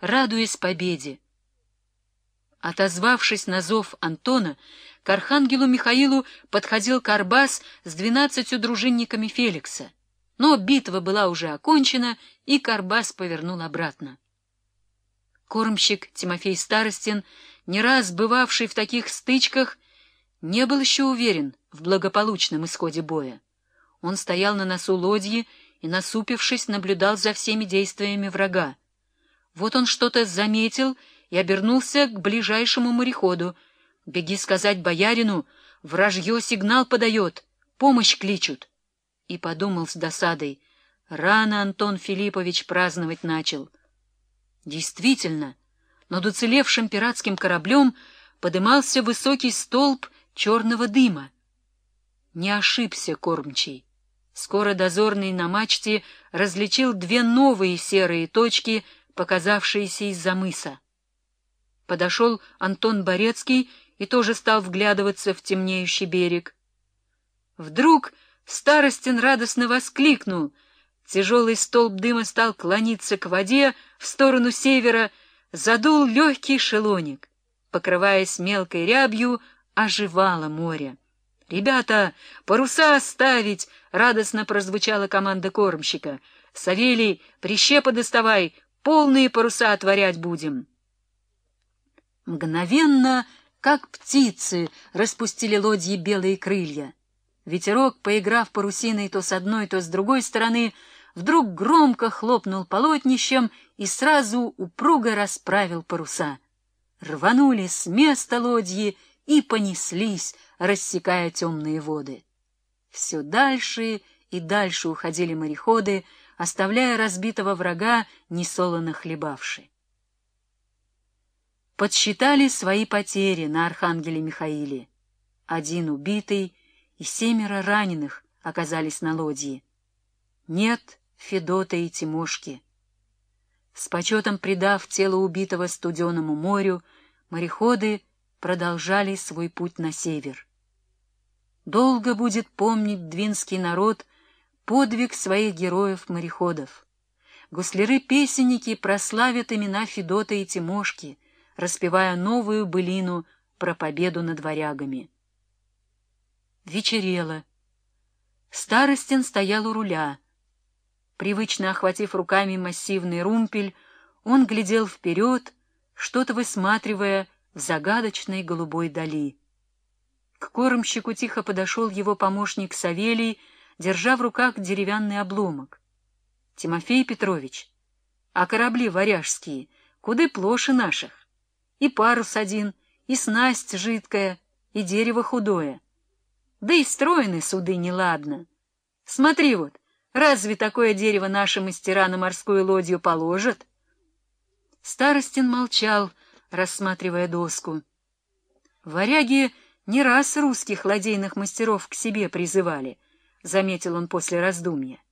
радуясь победе. Отозвавшись на зов Антона, к архангелу Михаилу подходил Карбас с двенадцатью дружинниками Феликса. Но битва была уже окончена, и Карбас повернул обратно. Кормщик Тимофей Старостин, не раз бывавший в таких стычках, не был еще уверен в благополучном исходе боя. Он стоял на носу лодьи и, насупившись, наблюдал за всеми действиями врага. Вот он что-то заметил и обернулся к ближайшему мореходу. «Беги сказать боярину, вражье сигнал подает, помощь кличут». И подумал с досадой, рано Антон Филиппович праздновать начал. Действительно, над уцелевшим пиратским кораблем подымался высокий столб черного дыма. Не ошибся кормчий. Скоро дозорный на мачте различил две новые серые точки, показавшиеся из-за мыса. Подошел Антон Борецкий и тоже стал вглядываться в темнеющий берег. Вдруг Старостин радостно воскликнул. Тяжелый столб дыма стал клониться к воде в сторону севера, задул легкий шелоник. Покрываясь мелкой рябью, оживало море. «Ребята, паруса оставить!» — радостно прозвучала команда кормщика. «Савелий, прищепа доставай, полные паруса отворять будем!» Мгновенно, как птицы, распустили лодьи белые крылья. Ветерок, поиграв парусиной то с одной, то с другой стороны, вдруг громко хлопнул полотнищем и сразу упруго расправил паруса. Рванули с места лодьи и понеслись, рассекая темные воды. Все дальше и дальше уходили мореходы, оставляя разбитого врага, несолоно хлебавши. Подсчитали свои потери на Архангеле Михаиле. Один убитый и семеро раненых оказались на лодье. Нет Федота и Тимошки. С почетом предав тело убитого студеному морю, мореходы продолжали свой путь на север. Долго будет помнить двинский народ подвиг своих героев-мореходов. Гусляры-песенники прославят имена Федота и Тимошки, распевая новую былину про победу над варягами. Вечерело. Старостин стоял у руля. Привычно охватив руками массивный румпель, он глядел вперед, что-то высматривая в загадочной голубой дали. К кормщику тихо подошел его помощник Савелий, держа в руках деревянный обломок. — Тимофей Петрович, а корабли варяжские, куды плоши наших? И парус один, и снасть жидкая, и дерево худое. Да и стройны суды неладно. Смотри вот, разве такое дерево наши мастера на морскую лодью положат? Старостин молчал, — рассматривая доску. «Варяги не раз русских ладейных мастеров к себе призывали», — заметил он после раздумья.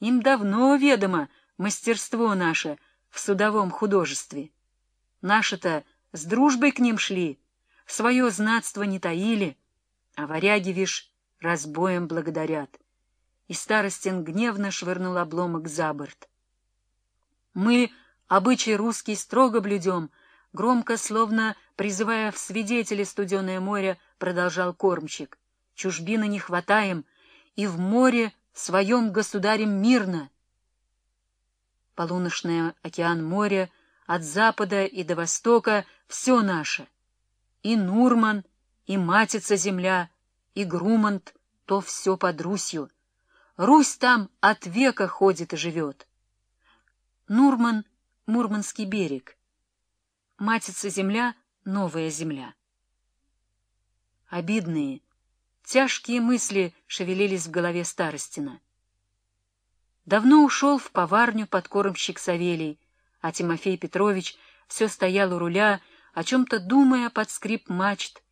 «Им давно ведомо мастерство наше в судовом художестве. Наши-то с дружбой к ним шли, свое знатство не таили, а варяги, вишь, разбоем благодарят». И Старостин гневно швырнул обломок за борт. «Мы обычай русский строго блюдем», Громко, словно призывая в свидетели студеное море, продолжал кормчик. Чужбины не хватаем, и в море своем государем мирно. Полуночный океан моря от запада и до востока все наше. И Нурман, и Матица земля, и Грумант — то все под Русью. Русь там от века ходит и живет. Нурман — Мурманский берег. Матица земля — новая земля. Обидные, тяжкие мысли шевелились в голове Старостина. Давно ушел в поварню подкормщик Савелий, а Тимофей Петрович все стоял у руля, о чем-то думая под скрип мачт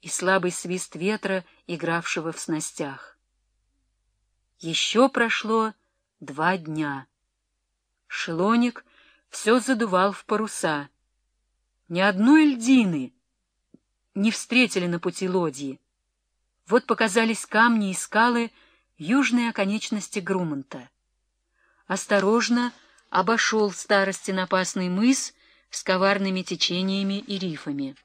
и слабый свист ветра, игравшего в снастях. Еще прошло два дня. Шелоник все задувал в паруса — ни одной льдины не встретили на пути лодьи. Вот показались камни и скалы южной оконечности Груманта. Осторожно обошел старости опасный мыс с коварными течениями и рифами.